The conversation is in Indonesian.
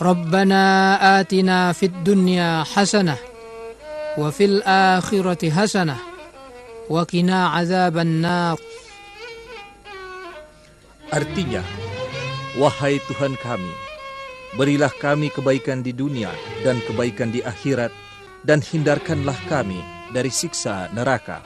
ربنا آتنا في الدنيا حسنة وفي الآخرة حسنة وقنا عذاب النار Artinya, wahai Tuhan kami, berilah kami kebaikan di dunia dan kebaikan di akhirat, dan hindarkanlah kami dari siksa neraka.